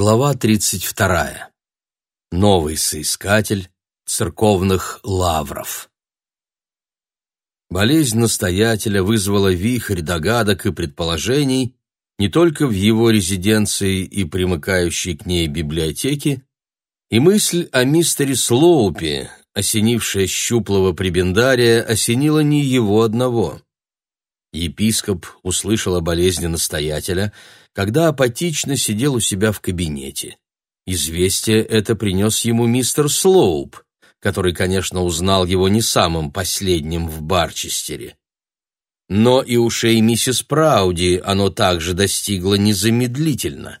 Глава 32. Новый соискатель церковных лавров. Болезнь настоятеля вызвала вихрь догадок и предположений не только в его резиденции и примыкающей к ней библиотеке, и мысль о мистере Слоупе, осенившая щуплого прибендария, осенила не его одного. Епископ услышал о болезни настоятеля, когда апатично сидел у себя в кабинете. Известие это принес ему мистер Слоуп, который, конечно, узнал его не самым последним в Барчестере. Но и ушей миссис Прауди оно также достигло незамедлительно.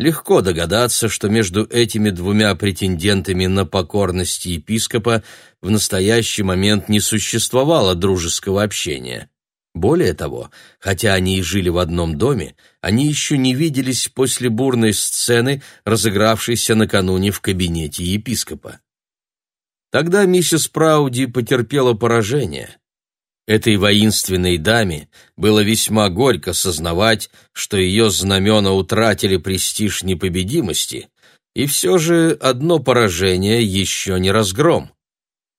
Легко догадаться, что между этими двумя претендентами на покорность епископа в настоящий момент не существовало дружеского общения. Более того, хотя они и жили в одном доме, они еще не виделись после бурной сцены, разыгравшейся накануне в кабинете епископа. Тогда миссис Прауди потерпела поражение. Этой воинственной даме было весьма горько сознавать, что ее знамена утратили престиж непобедимости, и все же одно поражение еще не разгром.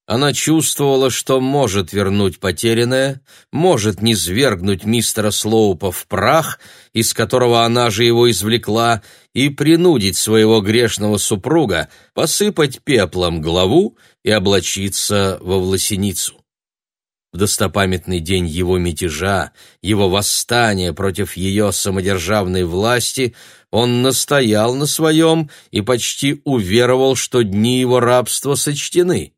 Она чувствовала, что может вернуть потерянное, может низвергнуть мистера Слоупа в прах, из которого она же его извлекла, и принудить своего грешного супруга посыпать пеплом главу и облачиться во власеницу. В достопамятный день его мятежа, его восстания против ее самодержавной власти, он настоял на своем и почти уверовал, что дни его рабства сочтены.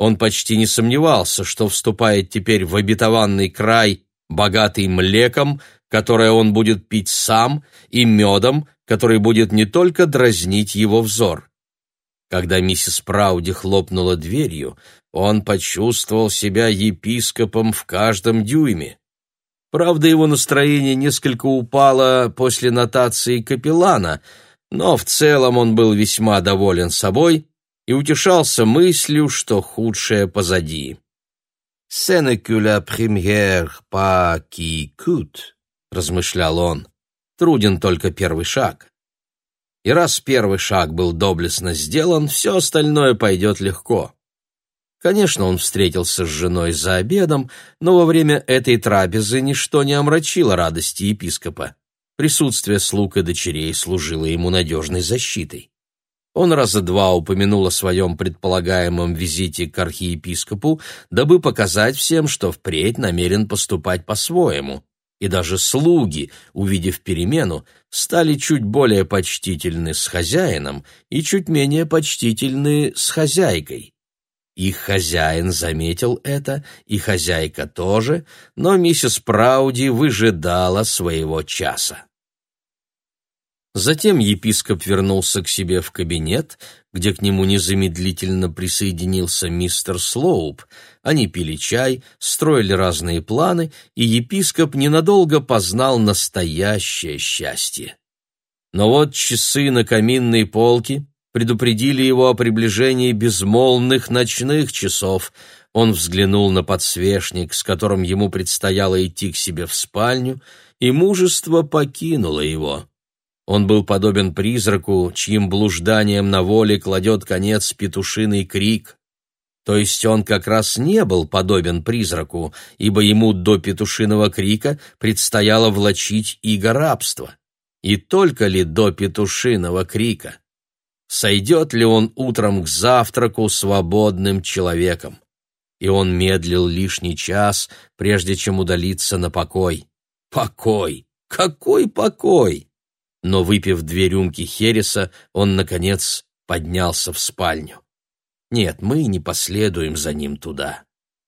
Он почти не сомневался, что вступает теперь в обетованный край, богатый млеком, которое он будет пить сам, и медом, который будет не только дразнить его взор. Когда миссис Прауди хлопнула дверью, он почувствовал себя епископом в каждом дюйме. Правда, его настроение несколько упало после нотации капеллана, но в целом он был весьма доволен собой и утешался мыслью, что худшее позади. «Ce n'est que la première pas qui coûte», — размышлял он. «Труден только первый шаг». И раз первый шаг был доблестно сделан, все остальное пойдет легко. Конечно, он встретился с женой за обедом, но во время этой трапезы ничто не омрачило радости епископа. Присутствие слуг и дочерей служило ему надежной защитой. Он раза два упомянул о своем предполагаемом визите к архиепископу, дабы показать всем, что впредь намерен поступать по-своему. И даже слуги, увидев перемену, стали чуть более почтительны с хозяином и чуть менее почтительны с хозяйкой. Их хозяин заметил это, и хозяйка тоже, но миссис Прауди выжидала своего часа. Затем епископ вернулся к себе в кабинет, где к нему незамедлительно присоединился мистер Слоуп. Они пили чай, строили разные планы, и епископ ненадолго познал настоящее счастье. Но вот часы на каминной полке предупредили его о приближении безмолвных ночных часов. Он взглянул на подсвечник, с которым ему предстояло идти к себе в спальню, и мужество покинуло его. Он был подобен призраку, чьим блужданием на воле кладет конец петушиный крик. То есть он как раз не был подобен призраку, ибо ему до петушиного крика предстояло влачить иго рабства. И только ли до петушиного крика? Сойдет ли он утром к завтраку свободным человеком? И он медлил лишний час, прежде чем удалиться на покой. Покой! Какой покой! Но, выпив две рюмки хереса, он, наконец, поднялся в спальню. Нет, мы не последуем за ним туда.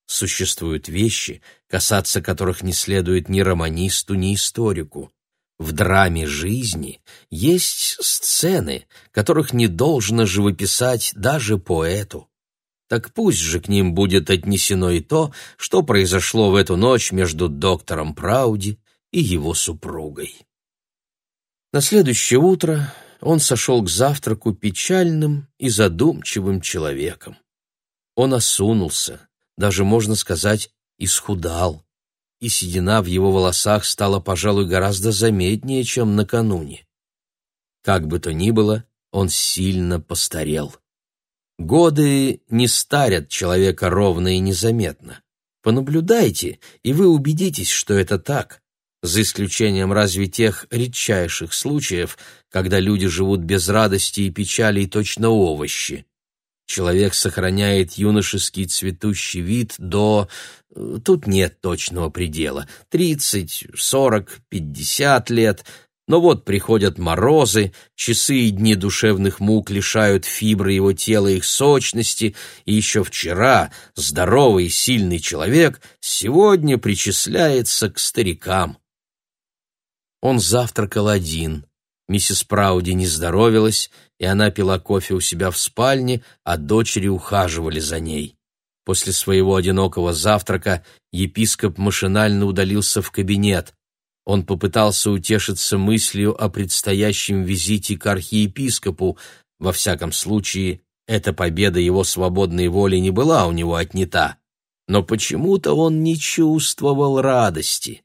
Существуют вещи, касаться которых не следует ни романисту, ни историку. В драме жизни есть сцены, которых не должно живописать даже поэту. Так пусть же к ним будет отнесено и то, что произошло в эту ночь между доктором Прауди и его супругой. На следующее утро он сошел к завтраку печальным и задумчивым человеком. Он осунулся, даже, можно сказать, исхудал, и седина в его волосах стала, пожалуй, гораздо заметнее, чем накануне. Как бы то ни было, он сильно постарел. Годы не старят человека ровно и незаметно. Понаблюдайте, и вы убедитесь, что это так, за исключением разве тех редчайших случаев, когда люди живут без радости и печали точно овощи. Человек сохраняет юношеский цветущий вид до... Э, тут нет точного предела. Тридцать, сорок, пятьдесят лет. Но вот приходят морозы, часы и дни душевных мук лишают фибры его тела их сочности, и еще вчера здоровый и сильный человек сегодня причисляется к старикам. Он завтракал один. Миссис Прауди не здоровилась, и она пила кофе у себя в спальне, а дочери ухаживали за ней. После своего одинокого завтрака епископ машинально удалился в кабинет. Он попытался утешиться мыслью о предстоящем визите к архиепископу. Во всяком случае, эта победа его свободной воли не была у него отнята. Но почему-то он не чувствовал радости.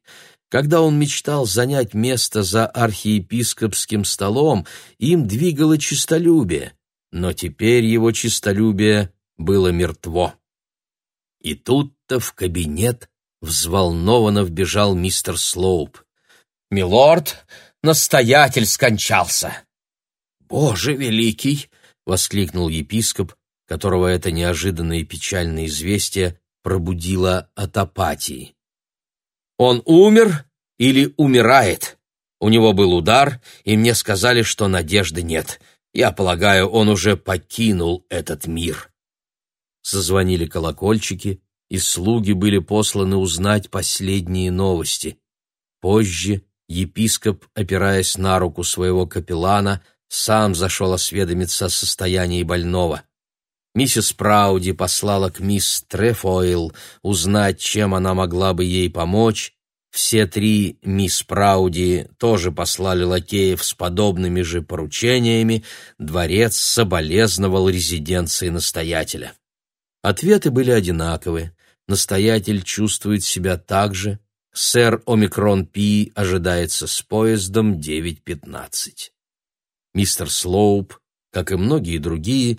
Когда он мечтал занять место за архиепископским столом, им двигало честолюбие, но теперь его честолюбие было мертво. И тут-то в кабинет взволнованно вбежал мистер Слоуп. «Милорд, настоятель скончался!» «Боже великий!» — воскликнул епископ, которого это неожиданное и печальное известие пробудило от апатии. Он умер или умирает. У него был удар, и мне сказали, что надежды нет. Я полагаю, он уже покинул этот мир. Зазвонили колокольчики, и слуги были посланы узнать последние новости. Позже епископ, опираясь на руку своего капеллана, сам зашел осведомиться о состоянии больного. Миссис Прауди послала к мисс Трефойл узнать, чем она могла бы ей помочь. Все три мисс Прауди тоже послали лакеев с подобными же поручениями. Дворец соболезновал резиденции настоятеля. Ответы были одинаковы. Настоятель чувствует себя так же. Сэр Омикрон Пи ожидается с поездом 9.15. Мистер Слоуп, как и многие другие,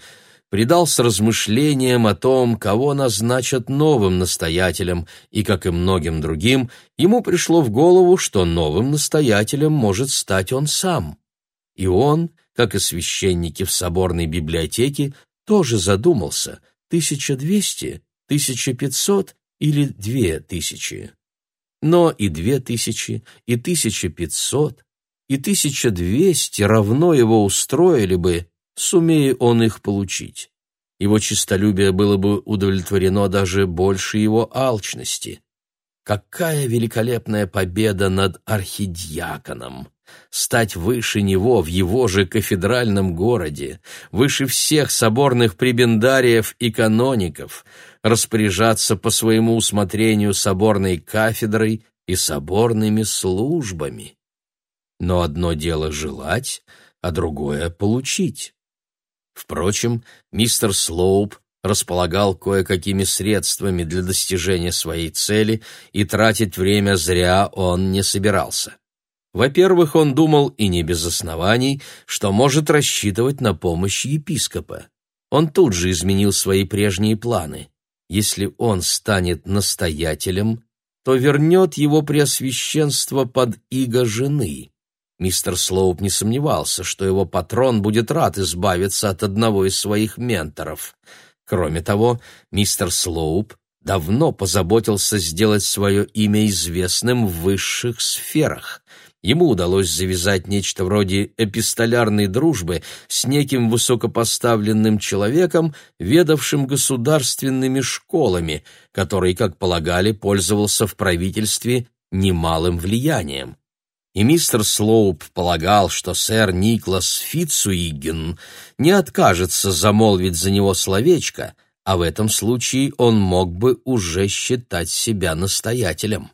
предался размышлениям о том, кого назначат новым настоятелем, и, как и многим другим, ему пришло в голову, что новым настоятелем может стать он сам. И он, как и священники в соборной библиотеке, тоже задумался, тысяча двести, тысяча пятьсот или две тысячи. Но и две тысячи, и тысяча пятьсот, и тысяча двести равно его устроили бы, сумея он их получить. Его честолюбие было бы удовлетворено даже больше его алчности. Какая великолепная победа над архидиаконом! Стать выше него в его же кафедральном городе, выше всех соборных пребендариев и каноников, распоряжаться по своему усмотрению соборной кафедрой и соборными службами. Но одно дело желать, а другое — получить. Впрочем, мистер Слоуп располагал кое-какими средствами для достижения своей цели, и тратить время зря он не собирался. Во-первых, он думал, и не без оснований, что может рассчитывать на помощь епископа. Он тут же изменил свои прежние планы. Если он станет настоятелем, то вернет его преосвященство под иго жены. Мистер Слоуп не сомневался, что его патрон будет рад избавиться от одного из своих менторов. Кроме того, мистер Слоуп давно позаботился сделать свое имя известным в высших сферах. Ему удалось завязать нечто вроде эпистолярной дружбы с неким высокопоставленным человеком, ведавшим государственными школами, который, как полагали, пользовался в правительстве немалым влиянием и мистер Слоуп полагал, что сэр Никлас Фитцуиген не откажется замолвить за него словечко, а в этом случае он мог бы уже считать себя настоятелем.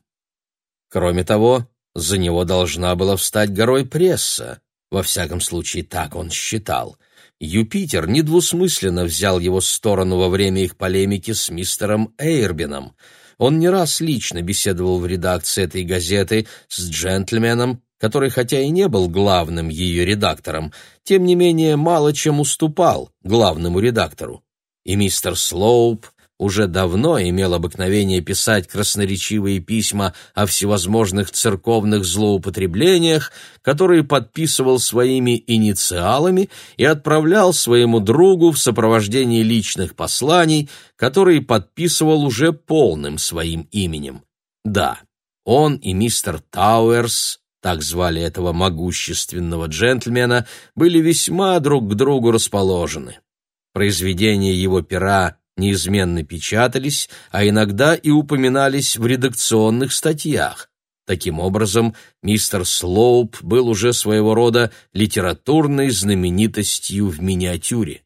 Кроме того, за него должна была встать горой пресса, во всяком случае так он считал. Юпитер недвусмысленно взял его сторону во время их полемики с мистером Эйрбином — он не раз лично беседовал в редакции этой газеты с джентльменом, который хотя и не был главным ее редактором, тем не менее мало чем уступал главному редактору. И мистер Слоуп уже давно имел обыкновение писать красноречивые письма о всевозможных церковных злоупотреблениях, которые подписывал своими инициалами и отправлял своему другу в сопровождении личных посланий, которые подписывал уже полным своим именем. Да, он и мистер Тауэрс, так звали этого могущественного джентльмена, были весьма друг к другу расположены. Произведения его пера неизменно печатались, а иногда и упоминались в редакционных статьях. Таким образом, мистер Слоуп был уже своего рода литературной знаменитостью в миниатюре.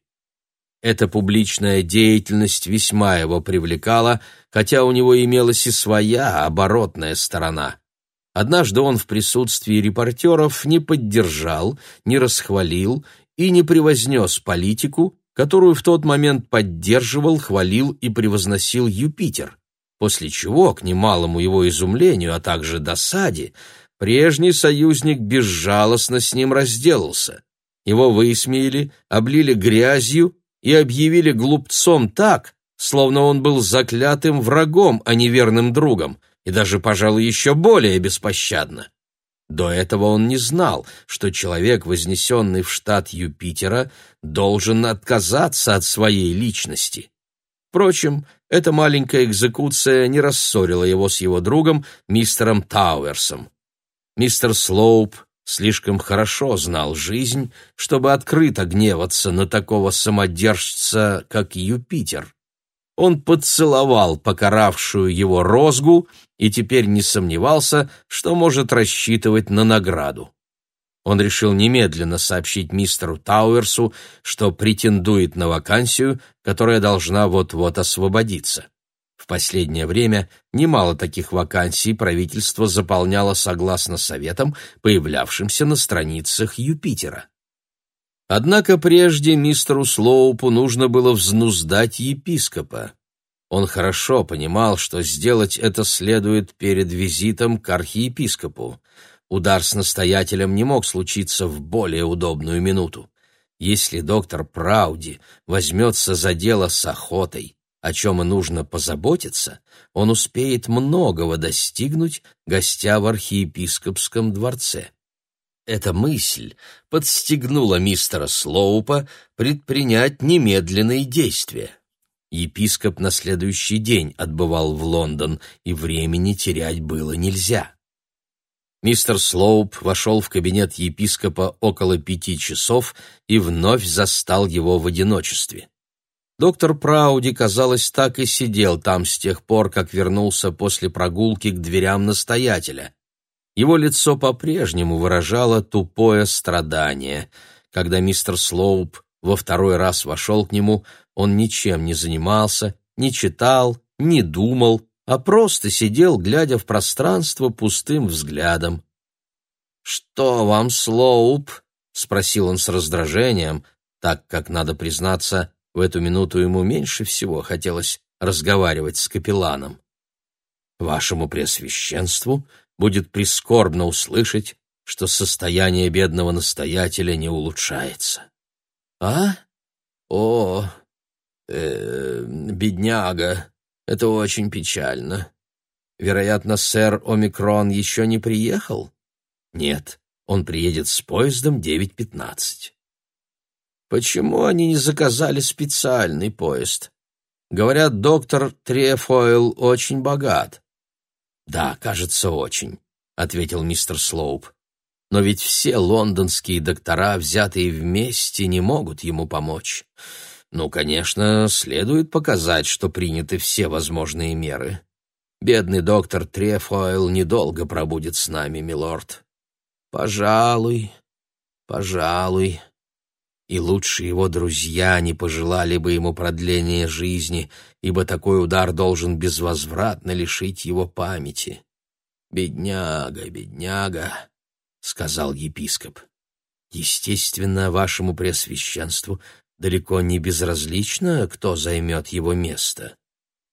Эта публичная деятельность весьма его привлекала, хотя у него имелась и своя оборотная сторона. Однажды он в присутствии репортеров не поддержал, не расхвалил и не превознес политику, которую в тот момент поддерживал, хвалил и превозносил Юпитер, после чего, к немалому его изумлению, а также досаде, прежний союзник безжалостно с ним разделался. Его высмеяли, облили грязью и объявили глупцом так, словно он был заклятым врагом, а не верным другом, и даже, пожалуй, еще более беспощадно. До этого он не знал, что человек, вознесенный в штат Юпитера, должен отказаться от своей личности. Впрочем, эта маленькая экзекуция не рассорила его с его другом, мистером Тауэрсом. Мистер Слоуп слишком хорошо знал жизнь, чтобы открыто гневаться на такого самодержца, как Юпитер. Он поцеловал покаравшую его розгу и теперь не сомневался, что может рассчитывать на награду. Он решил немедленно сообщить мистеру Тауэрсу, что претендует на вакансию, которая должна вот-вот освободиться. В последнее время немало таких вакансий правительство заполняло согласно советам, появлявшимся на страницах Юпитера. Однако прежде мистеру Слоупу нужно было взнуздать епископа. Он хорошо понимал, что сделать это следует перед визитом к архиепископу. Удар с настоятелем не мог случиться в более удобную минуту. Если доктор Прауди возьмется за дело с охотой, о чем и нужно позаботиться, он успеет многого достигнуть, гостя в архиепископском дворце. Эта мысль подстегнула мистера Слоупа предпринять немедленные действия. Епископ на следующий день отбывал в Лондон, и времени терять было нельзя. Мистер Слоуп вошел в кабинет епископа около пяти часов и вновь застал его в одиночестве. Доктор Прауди, казалось, так и сидел там с тех пор, как вернулся после прогулки к дверям настоятеля. Его лицо по-прежнему выражало тупое страдание. Когда мистер Слоуп во второй раз вошел к нему, он ничем не занимался, не читал, не думал, а просто сидел, глядя в пространство пустым взглядом. «Что вам, Слоуп?» — спросил он с раздражением, так как, надо признаться, в эту минуту ему меньше всего хотелось разговаривать с капелланом. «Вашему Преосвященству будет прискорбно услышать, что состояние бедного настоятеля не улучшается». «А? О, э, бедняга, это очень печально. Вероятно, сэр Омикрон еще не приехал? Нет, он приедет с поездом 9.15. Почему они не заказали специальный поезд? Говорят, доктор Трефойл очень богат. Да, кажется, очень, ответил мистер Слоуп. Но ведь все лондонские доктора, взятые вместе, не могут ему помочь. Ну, конечно, следует показать, что приняты все возможные меры. Бедный доктор Трефойл недолго пробудет с нами, милорд. Пожалуй, пожалуй. И лучше его друзья не пожелали бы ему продления жизни, ибо такой удар должен безвозвратно лишить его памяти. Бедняга, бедняга, сказал епископ. Естественно, вашему преосвященству далеко не безразлично, кто займет его место.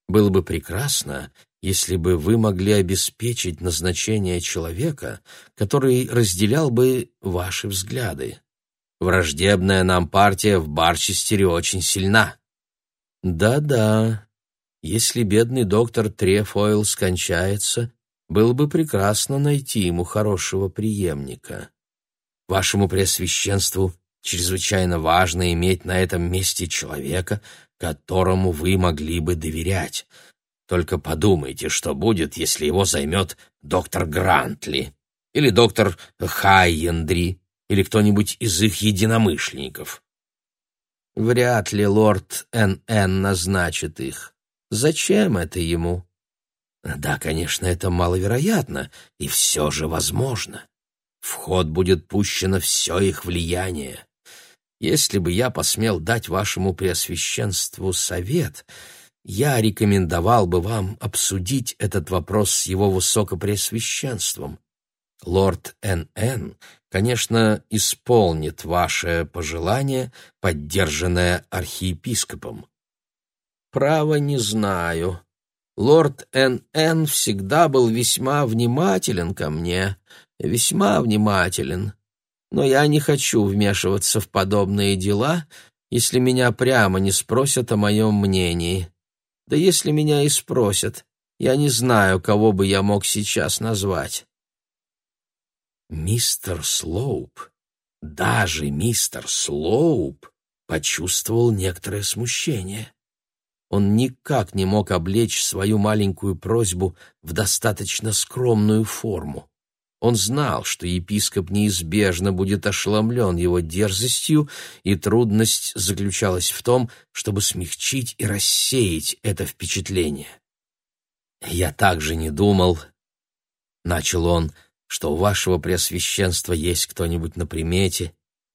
Было бы прекрасно, если бы вы могли обеспечить назначение человека, который разделял бы ваши взгляды. Враждебная нам партия в Барчестере очень сильна. Да-да, если бедный доктор Трефойл скончается, было бы прекрасно найти ему хорошего преемника. Вашему Преосвященству чрезвычайно важно иметь на этом месте человека, которому вы могли бы доверять. Только подумайте, что будет, если его займет доктор Грантли или доктор Хайендри или кто-нибудь из их единомышленников. Вряд ли лорд Н.Н. назначит их. Зачем это ему? Да, конечно, это маловероятно, и все же возможно. В ход будет пущено все их влияние. Если бы я посмел дать вашему преосвященству совет, я рекомендовал бы вам обсудить этот вопрос с его высокопреосвященством. Лорд Н.Н., конечно, исполнит ваше пожелание, поддержанное архиепископом. Право не знаю. Лорд Н.Н. всегда был весьма внимателен ко мне, весьма внимателен. Но я не хочу вмешиваться в подобные дела, если меня прямо не спросят о моем мнении. Да если меня и спросят, я не знаю, кого бы я мог сейчас назвать. Мистер Слоуп, даже мистер Слоуп почувствовал некоторое смущение. Он никак не мог облечь свою маленькую просьбу в достаточно скромную форму. Он знал, что епископ неизбежно будет ошеломлен его дерзостью, и трудность заключалась в том, чтобы смягчить и рассеять это впечатление. «Я также не думал», — начал он, — «что у вашего преосвященства есть кто-нибудь на примете,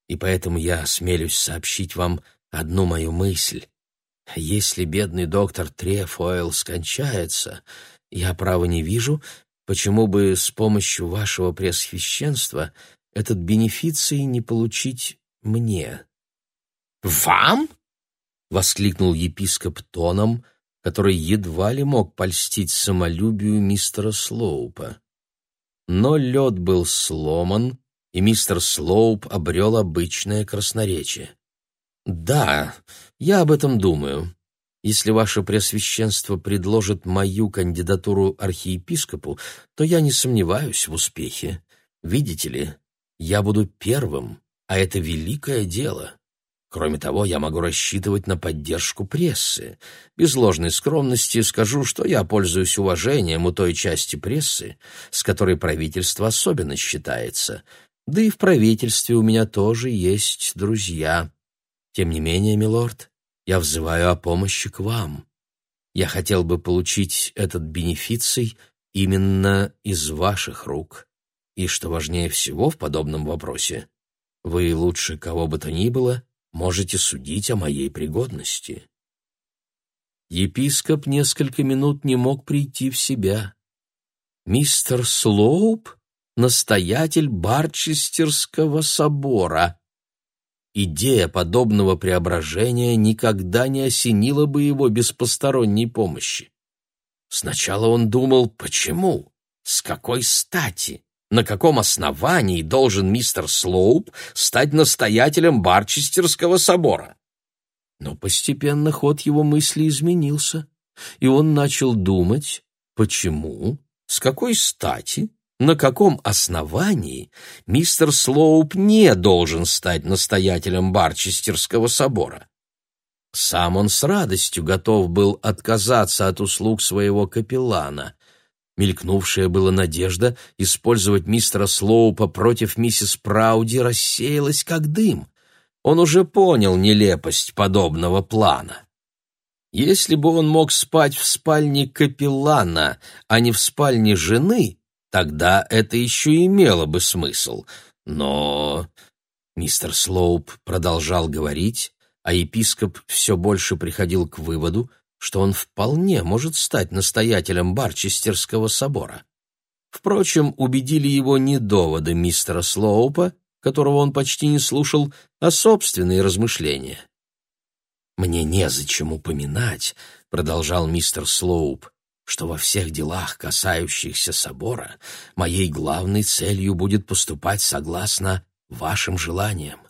и поэтому я осмелюсь сообщить вам одну мою мысль. Если бедный доктор Трефойл скончается, я, право, не вижу, Почему бы с помощью вашего пресвященства этот бенефиций не получить мне? Вам? воскликнул епископ тоном, который едва ли мог польстить самолюбию мистера Слоупа. Но лед был сломан, и мистер Слоуп обрел обычное красноречие. «Да, я об этом думаю. Если ваше Преосвященство предложит мою кандидатуру архиепископу, то я не сомневаюсь в успехе. Видите ли, я буду первым, а это великое дело. Кроме того, я могу рассчитывать на поддержку прессы. Без ложной скромности скажу, что я пользуюсь уважением у той части прессы, с которой правительство особенно считается. Да и в правительстве у меня тоже есть друзья. Тем не менее, милорд, я взываю о помощи к вам. Я хотел бы получить этот бенефиций именно из ваших рук. И, что важнее всего в подобном вопросе, вы лучше кого бы то ни было можете судить о моей пригодности. Епископ несколько минут не мог прийти в себя. Мистер Слоуп — настоятель Барчестерского собора. Идея подобного преображения никогда не осенила бы его без посторонней помощи. Сначала он думал, почему, с какой стати, на каком основании должен мистер Слоуп стать настоятелем Барчестерского собора. Но постепенно ход его мысли изменился, и он начал думать, почему, с какой стати на каком основании мистер Слоуп не должен стать настоятелем Барчестерского собора. Сам он с радостью готов был отказаться от услуг своего капеллана. Мелькнувшая была надежда использовать мистера Слоупа против миссис Прауди рассеялась как дым. Он уже понял нелепость подобного плана. Если бы он мог спать в спальне капеллана, а не в спальне жены, Тогда это еще имело бы смысл. Но мистер Слоуп продолжал говорить, а епископ все больше приходил к выводу, что он вполне может стать настоятелем Барчестерского собора. Впрочем, убедили его не доводы мистера Слоупа, которого он почти не слушал, а собственные размышления. «Мне незачем упоминать», — продолжал мистер Слоуп, что во всех делах, касающихся собора, моей главной целью будет поступать согласно вашим желаниям.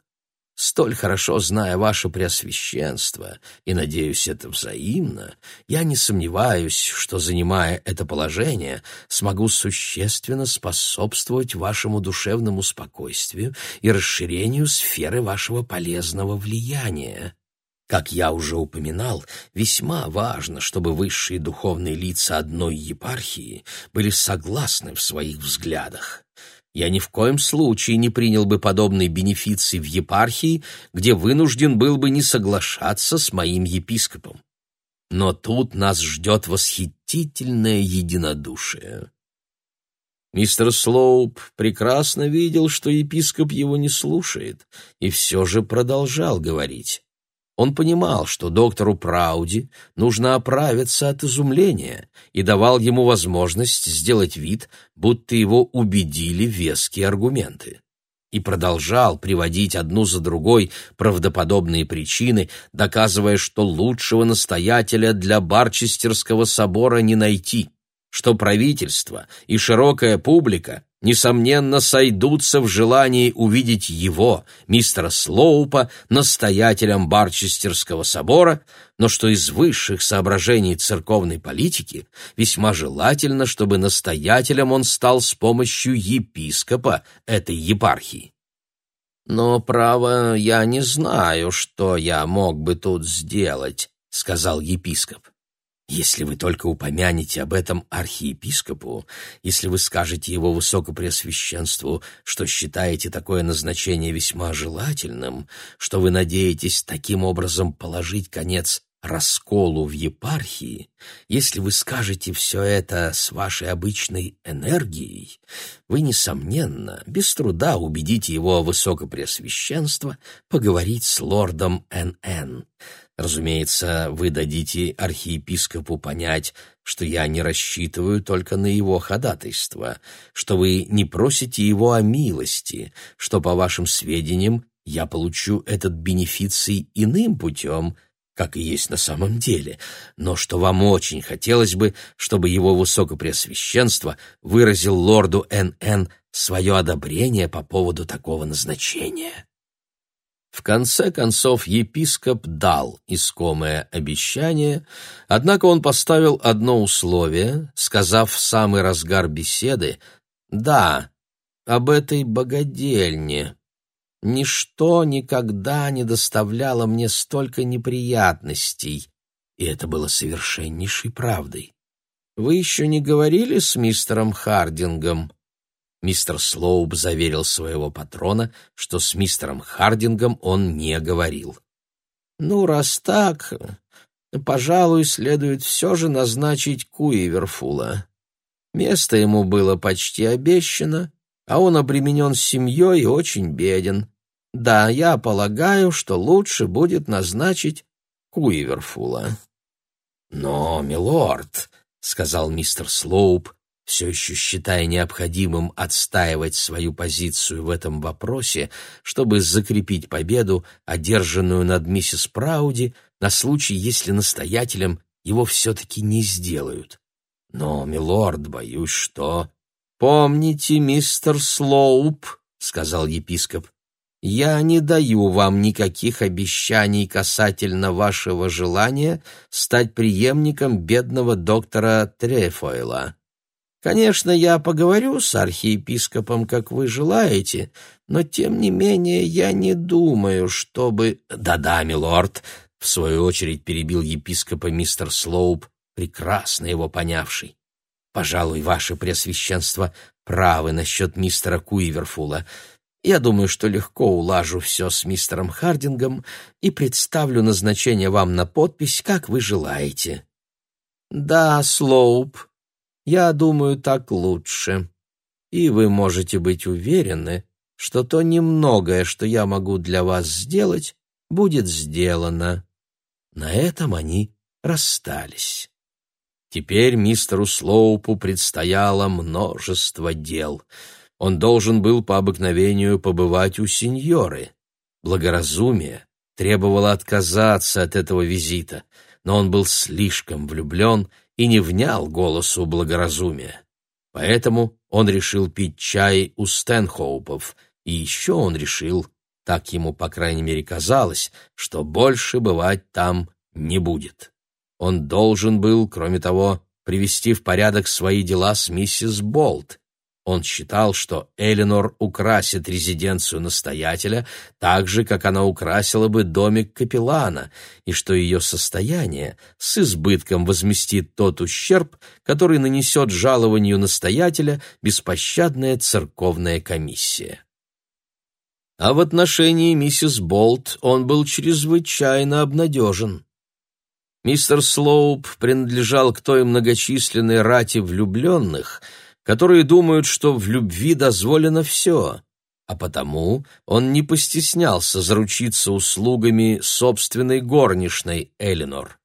Столь хорошо зная ваше преосвященство, и, надеюсь, это взаимно, я не сомневаюсь, что, занимая это положение, смогу существенно способствовать вашему душевному спокойствию и расширению сферы вашего полезного влияния. Как я уже упоминал, весьма важно, чтобы высшие духовные лица одной епархии были согласны в своих взглядах. Я ни в коем случае не принял бы подобной бенефиции в епархии, где вынужден был бы не соглашаться с моим епископом. Но тут нас ждет восхитительное единодушие. Мистер Слоуп прекрасно видел, что епископ его не слушает, и все же продолжал говорить. Он понимал, что доктору Прауди нужно оправиться от изумления и давал ему возможность сделать вид, будто его убедили веские аргументы. И продолжал приводить одну за другой правдоподобные причины, доказывая, что лучшего настоятеля для Барчестерского собора не найти, что правительство и широкая публика несомненно, сойдутся в желании увидеть его, мистера Слоупа, настоятелем Барчестерского собора, но что из высших соображений церковной политики весьма желательно, чтобы настоятелем он стал с помощью епископа этой епархии. «Но, право, я не знаю, что я мог бы тут сделать», — сказал епископ. Если вы только упомянете об этом архиепископу, если вы скажете его высокопреосвященству, что считаете такое назначение весьма желательным, что вы надеетесь таким образом положить конец расколу в епархии, если вы скажете все это с вашей обычной энергией, вы, несомненно, без труда убедите его высокопреосвященство поговорить с лордом Н.Н., Разумеется, вы дадите архиепископу понять, что я не рассчитываю только на его ходатайство, что вы не просите его о милости, что, по вашим сведениям, я получу этот бенефиций иным путем, как и есть на самом деле, но что вам очень хотелось бы, чтобы его высокопреосвященство выразил лорду Н.Н. свое одобрение по поводу такого назначения. В конце концов епископ дал искомое обещание, однако он поставил одно условие, сказав в самый разгар беседы «Да, об этой богадельне. Ничто никогда не доставляло мне столько неприятностей». И это было совершеннейшей правдой. «Вы еще не говорили с мистером Хардингом?» Мистер Слоуп заверил своего патрона, что с мистером Хардингом он не говорил. «Ну, раз так, пожалуй, следует все же назначить Куиверфула. Место ему было почти обещано, а он обременен семьей и очень беден. Да, я полагаю, что лучше будет назначить Куиверфула». «Но, милорд», — сказал мистер Слоуп, все еще считая необходимым отстаивать свою позицию в этом вопросе, чтобы закрепить победу, одержанную над миссис Прауди, на случай, если настоятелем его все-таки не сделают. Но, милорд, боюсь, что... «Помните, мистер Слоуп», — сказал епископ, — «я не даю вам никаких обещаний касательно вашего желания стать преемником бедного доктора Трефойла». Конечно, я поговорю с архиепископом, как вы желаете, но тем не менее я не думаю, чтобы Да-да, милорд, в свою очередь перебил епископа мистер Слоуп, прекрасно его понявший. Пожалуй, ваше преосвященство правы насчет мистера Куиверфула. Я думаю, что легко улажу все с мистером Хардингом и представлю назначение вам на подпись, как вы желаете. Да, Слоуп, я думаю, так лучше. И вы можете быть уверены, что то немногое, что я могу для вас сделать, будет сделано. На этом они расстались. Теперь мистеру Слоупу предстояло множество дел. Он должен был по обыкновению побывать у сеньоры. Благоразумие требовало отказаться от этого визита, но он был слишком влюблен и не внял голосу благоразумия. Поэтому он решил пить чай у Стэнхоупов, и еще он решил, так ему, по крайней мере, казалось, что больше бывать там не будет. Он должен был, кроме того, привести в порядок свои дела с миссис Болт, он считал, что Эленор украсит резиденцию настоятеля так же, как она украсила бы домик капеллана, и что ее состояние с избытком возместит тот ущерб, который нанесет жалованию настоятеля беспощадная церковная комиссия. А в отношении миссис Болт он был чрезвычайно обнадежен. Мистер Слоуп принадлежал к той многочисленной рате влюбленных — которые думают, что в любви дозволено все, а потому он не постеснялся заручиться услугами собственной горничной Элинор.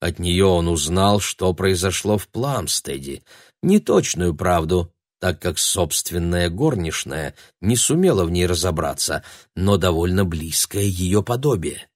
От нее он узнал, что произошло в Пламстеде, неточную правду, так как собственная горничная не сумела в ней разобраться, но довольно близкое ее подобие.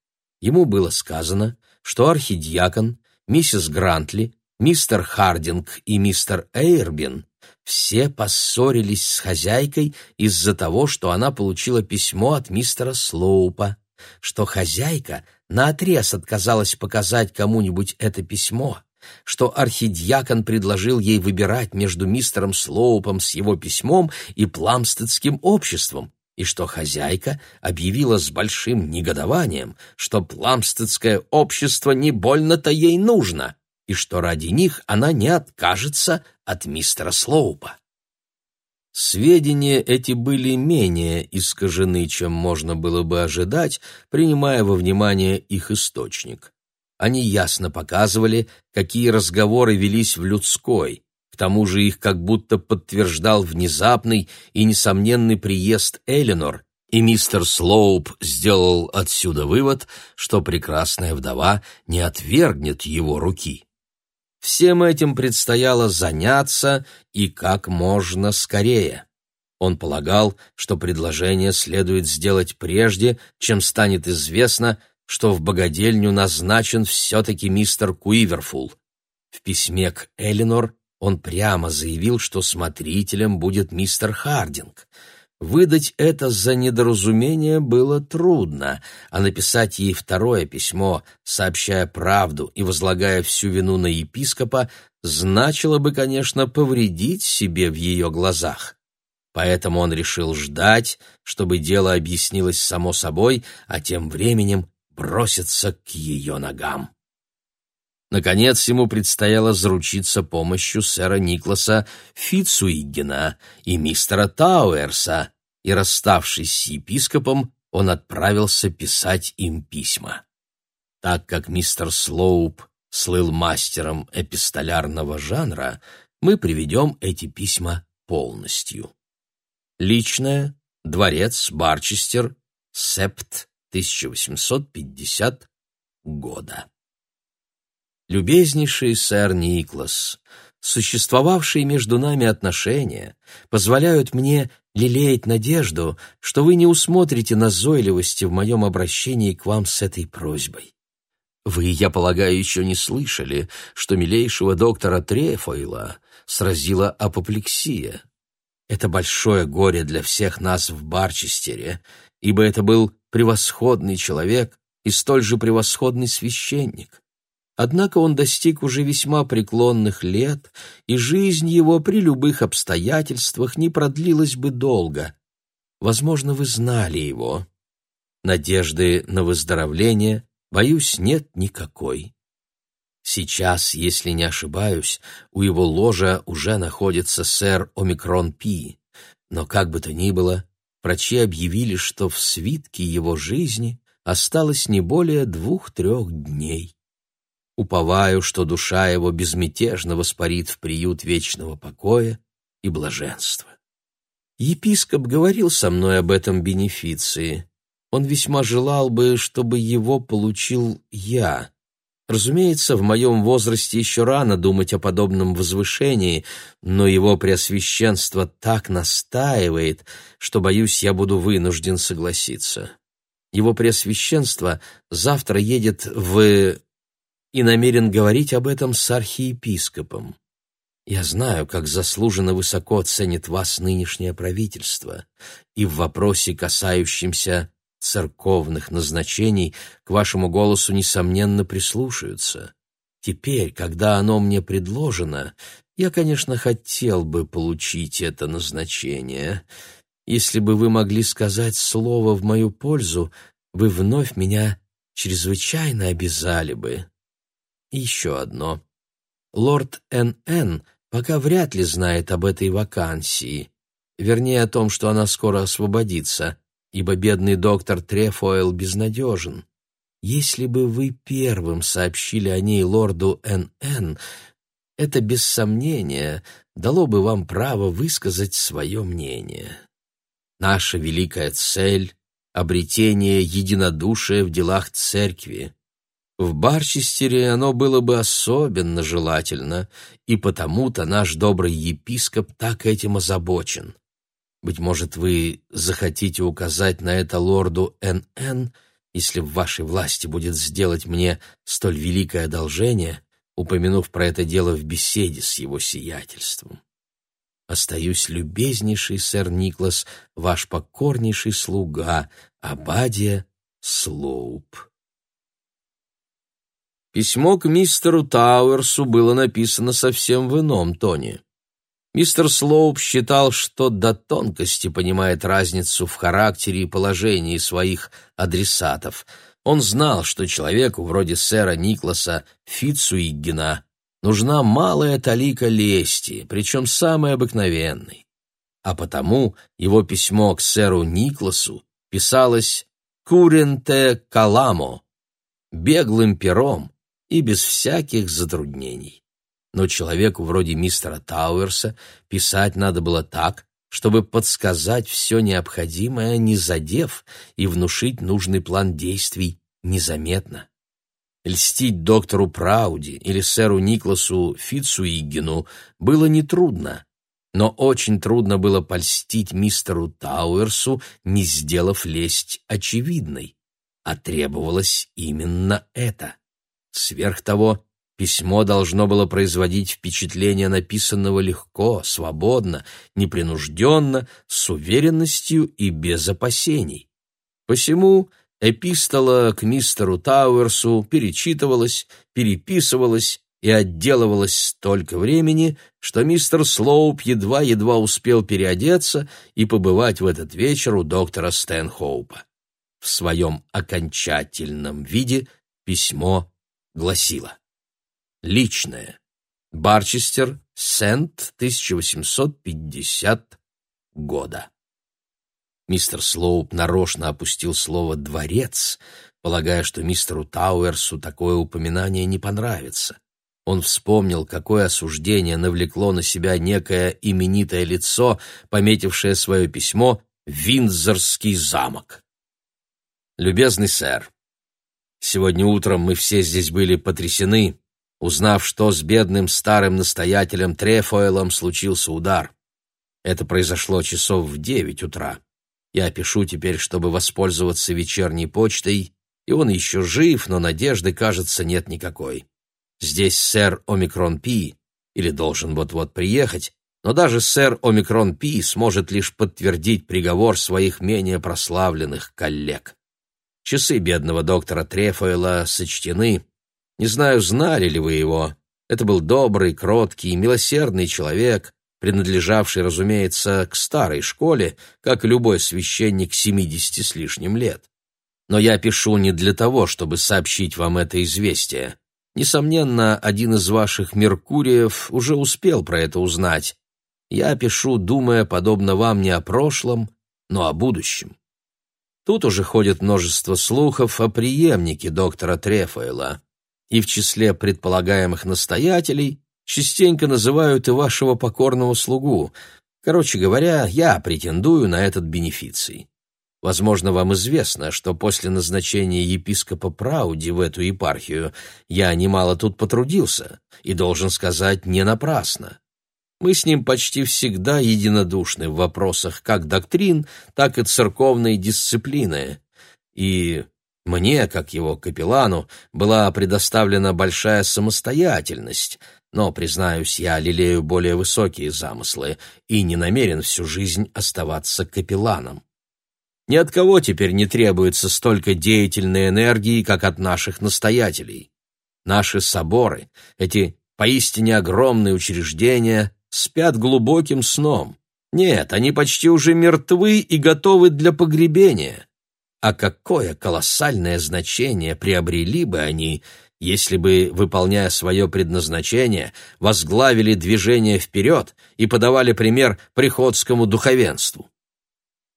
Ему было сказано, что архидиакон, миссис Грантли, мистер Хардинг и мистер Эйрбин все поссорились с хозяйкой из-за того, что она получила письмо от мистера Слоупа, что хозяйка наотрез отказалась показать кому-нибудь это письмо, что архидьякон предложил ей выбирать между мистером Слоупом с его письмом и пламстедским обществом, и что хозяйка объявила с большим негодованием, что пламстедское общество не больно-то ей нужно, и что ради них она не откажется от мистера Слоупа. Сведения эти были менее искажены, чем можно было бы ожидать, принимая во внимание их источник. Они ясно показывали, какие разговоры велись в людской, к тому же их как будто подтверждал внезапный и несомненный приезд Эленор, и мистер Слоуп сделал отсюда вывод, что прекрасная вдова не отвергнет его руки. Всем этим предстояло заняться и как можно скорее. Он полагал, что предложение следует сделать прежде, чем станет известно, что в богадельню назначен все-таки мистер Куиверфул. В письме к Элинор он прямо заявил, что смотрителем будет мистер Хардинг — Выдать это за недоразумение было трудно, а написать ей второе письмо, сообщая правду и возлагая всю вину на епископа, значило бы, конечно, повредить себе в ее глазах. Поэтому он решил ждать, чтобы дело объяснилось само собой, а тем временем броситься к ее ногам. Наконец ему предстояло заручиться помощью сэра Никласа Фицуигена и мистера Тауэрса, и, расставшись с епископом, он отправился писать им письма. Так как мистер Слоуп слыл мастером эпистолярного жанра, мы приведем эти письма полностью. Личное, дворец, Барчестер, септ 1850 года. Любезнейший сэр Никлас, существовавшие между нами отношения позволяют мне лелеять надежду, что вы не усмотрите назойливости в моем обращении к вам с этой просьбой. Вы, я полагаю, еще не слышали, что милейшего доктора Трефойла сразила апоплексия. Это большое горе для всех нас в Барчестере, ибо это был превосходный человек и столь же превосходный священник. Однако он достиг уже весьма преклонных лет, и жизнь его при любых обстоятельствах не продлилась бы долго. Возможно, вы знали его. Надежды на выздоровление, боюсь, нет никакой. Сейчас, если не ошибаюсь, у его ложа уже находится сэр Омикрон Пи, но как бы то ни было, врачи объявили, что в свитке его жизни осталось не более двух-трех дней. Уповаю, что душа его безмятежно воспарит в приют вечного покоя и блаженства. Епископ говорил со мной об этом бенефиции. Он весьма желал бы, чтобы его получил я. Разумеется, в моем возрасте еще рано думать о подобном возвышении, но его преосвященство так настаивает, что, боюсь, я буду вынужден согласиться. Его преосвященство завтра едет в и намерен говорить об этом с архиепископом. Я знаю, как заслуженно высоко ценит вас нынешнее правительство, и в вопросе, касающемся церковных назначений, к вашему голосу, несомненно, прислушаются. Теперь, когда оно мне предложено, я, конечно, хотел бы получить это назначение. Если бы вы могли сказать слово в мою пользу, вы вновь меня чрезвычайно обязали бы. Еще одно. Лорд Н.Н пока вряд ли знает об этой вакансии, вернее о том, что она скоро освободится, ибо бедный доктор Трефойл безнадежен. Если бы вы первым сообщили о ней лорду Н.Н., это, без сомнения, дало бы вам право высказать свое мнение. Наша великая цель — обретение единодушия в делах церкви. В Барчестере оно было бы особенно желательно, и потому-то наш добрый епископ так этим озабочен. Быть может, вы захотите указать на это лорду Н.Н., если в вашей власти будет сделать мне столь великое одолжение, упомянув про это дело в беседе с его сиятельством. Остаюсь любезнейший сэр Никлас, ваш покорнейший слуга, Абадия Слоуп. Письмо к мистеру Тауэрсу было написано совсем в ином тоне. Мистер Слоуп считал, что до тонкости понимает разницу в характере и положении своих адресатов. Он знал, что человеку вроде сэра Никласа Фитцуиггена нужна малая талика лести, причем самой обыкновенной. А потому его письмо к сэру Никласу писалось «Куренте каламо» — беглым пером, и без всяких затруднений. Но человеку вроде мистера Тауэрса писать надо было так, чтобы подсказать все необходимое, не задев, и внушить нужный план действий незаметно. Льстить доктору Прауди или сэру Никласу Фитцуигину было нетрудно, но очень трудно было польстить мистеру Тауэрсу, не сделав лесть очевидной. А требовалось именно это. Сверх того, письмо должно было производить впечатление написанного легко, свободно, непринужденно, с уверенностью и без опасений. Посему эпистола к мистеру Тауэрсу перечитывалась, переписывалась и отделывалась столько времени, что мистер Слоуп едва-едва успел переодеться и побывать в этот вечер у доктора Стэнхоупа. В своем окончательном виде письмо гласила «Личное. Барчестер, Сент, 1850 года». Мистер Слоуп нарочно опустил слово «дворец», полагая, что мистеру Тауэрсу такое упоминание не понравится. Он вспомнил, какое осуждение навлекло на себя некое именитое лицо, пометившее свое письмо «Виндзорский замок». «Любезный сэр, Сегодня утром мы все здесь были потрясены, узнав, что с бедным старым настоятелем Трефоэлом случился удар. Это произошло часов в девять утра. Я пишу теперь, чтобы воспользоваться вечерней почтой, и он еще жив, но надежды, кажется, нет никакой. Здесь сэр Омикрон Пи, или должен вот-вот приехать, но даже сэр Омикрон Пи сможет лишь подтвердить приговор своих менее прославленных коллег. Часы бедного доктора Трефоэла сочтены. Не знаю, знали ли вы его. Это был добрый, кроткий, милосердный человек, принадлежавший, разумеется, к старой школе, как и любой священник семидесяти с лишним лет. Но я пишу не для того, чтобы сообщить вам это известие. Несомненно, один из ваших Меркуриев уже успел про это узнать. Я пишу, думая, подобно вам, не о прошлом, но о будущем. Тут уже ходит множество слухов о преемнике доктора Трефаэла, и в числе предполагаемых настоятелей частенько называют и вашего покорного слугу. Короче говоря, я претендую на этот бенефиций. Возможно, вам известно, что после назначения епископа Прауди в эту епархию я немало тут потрудился, и, должен сказать, не напрасно. Мы с ним почти всегда единодушны в вопросах как доктрин, так и церковной дисциплины. И Мне, как его капеллану, была предоставлена большая самостоятельность, но, признаюсь, я лелею более высокие замыслы и не намерен всю жизнь оставаться капелланом. Ни от кого теперь не требуется столько деятельной энергии, как от наших настоятелей. Наши соборы, эти поистине огромные учреждения, спят глубоким сном. Нет, они почти уже мертвы и готовы для погребения. А какое колоссальное значение приобрели бы они, если бы, выполняя свое предназначение, возглавили движение вперед и подавали пример приходскому духовенству.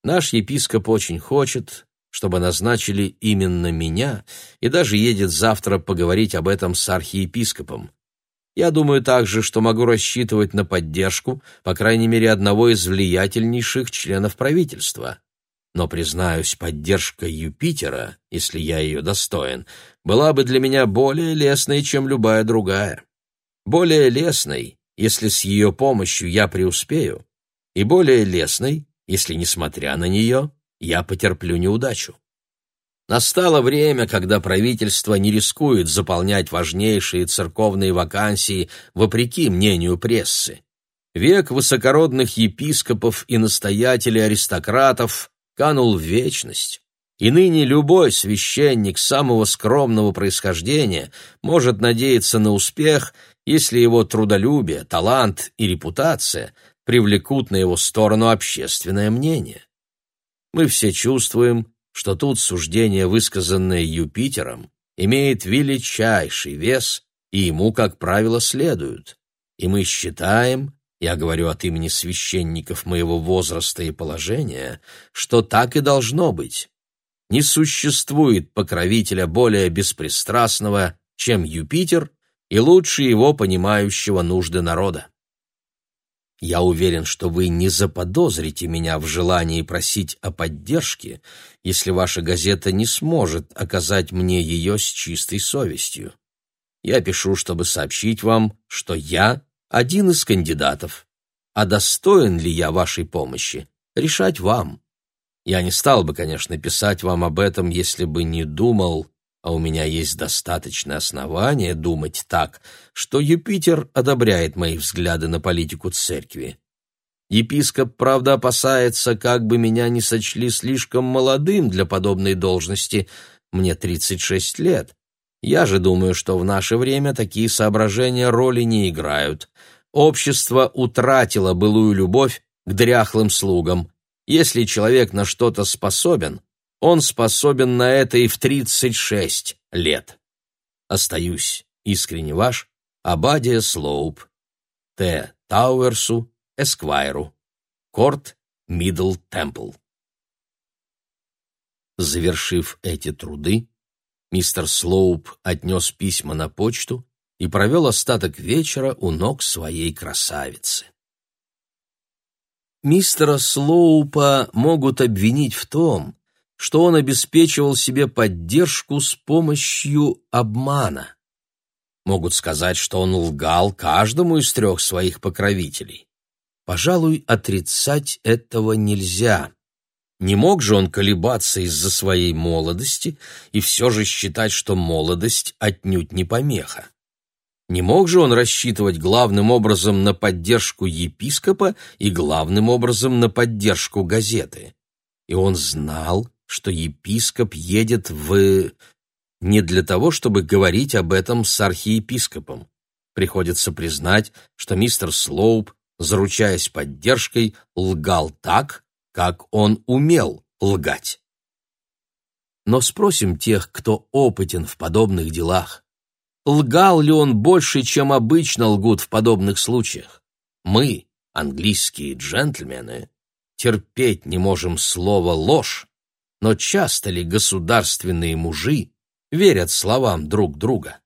Наш епископ очень хочет, чтобы назначили именно меня, и даже едет завтра поговорить об этом с архиепископом. Я думаю также, что могу рассчитывать на поддержку, по крайней мере, одного из влиятельнейших членов правительства. Но, признаюсь, поддержка Юпитера, если я ее достоин, была бы для меня более лестной, чем любая другая. Более лестной, если с ее помощью я преуспею, и более лестной, если, несмотря на нее, я потерплю неудачу. Настало время, когда правительство не рискует заполнять важнейшие церковные вакансии вопреки мнению прессы. Век высокородных епископов и настоятелей аристократов канул в вечность, и ныне любой священник самого скромного происхождения может надеяться на успех, если его трудолюбие, талант и репутация привлекут на его сторону общественное мнение. Мы все чувствуем, что тут суждение, высказанное Юпитером, имеет величайший вес, и ему, как правило, следуют. И мы считаем, я говорю от имени священников моего возраста и положения, что так и должно быть. Не существует покровителя более беспристрастного, чем Юпитер, и лучше его понимающего нужды народа. Я уверен, что вы не заподозрите меня в желании просить о поддержке, если ваша газета не сможет оказать мне ее с чистой совестью. Я пишу, чтобы сообщить вам, что я один из кандидатов. А достоин ли я вашей помощи, решать вам. Я не стал бы, конечно, писать вам об этом, если бы не думал, а у меня есть достаточное основание думать так, что Юпитер одобряет мои взгляды на политику церкви. Епископ, правда, опасается, как бы меня не сочли слишком молодым для подобной должности. Мне 36 лет. Я же думаю, что в наше время такие соображения роли не играют. Общество утратило былую любовь к дряхлым слугам. Если человек на что-то способен, он способен на это и в 36 лет. Остаюсь искренне ваш, Абадия Слоуп, Т. Тауэрсу, Эсквайру, Корт, Мидл Темпл. Завершив эти труды, мистер Слоуп отнес письма на почту и провел остаток вечера у ног своей красавицы. Мистера Слоупа могут обвинить в том, что он обеспечивал себе поддержку с помощью обмана. Могут сказать, что он лгал каждому из трех своих покровителей. Пожалуй, отрицать этого нельзя. Не мог же он колебаться из-за своей молодости и все же считать, что молодость отнюдь не помеха. Не мог же он рассчитывать главным образом на поддержку епископа и главным образом на поддержку газеты. И он знал, что епископ едет в... не для того, чтобы говорить об этом с архиепископом. Приходится признать, что мистер Слоуп, заручаясь поддержкой, лгал так, как он умел лгать. Но спросим тех, кто опытен в подобных делах. Лгал ли он больше, чем обычно лгут в подобных случаях? Мы, английские джентльмены, терпеть не можем слово «ложь», но часто ли государственные мужи верят словам друг друга?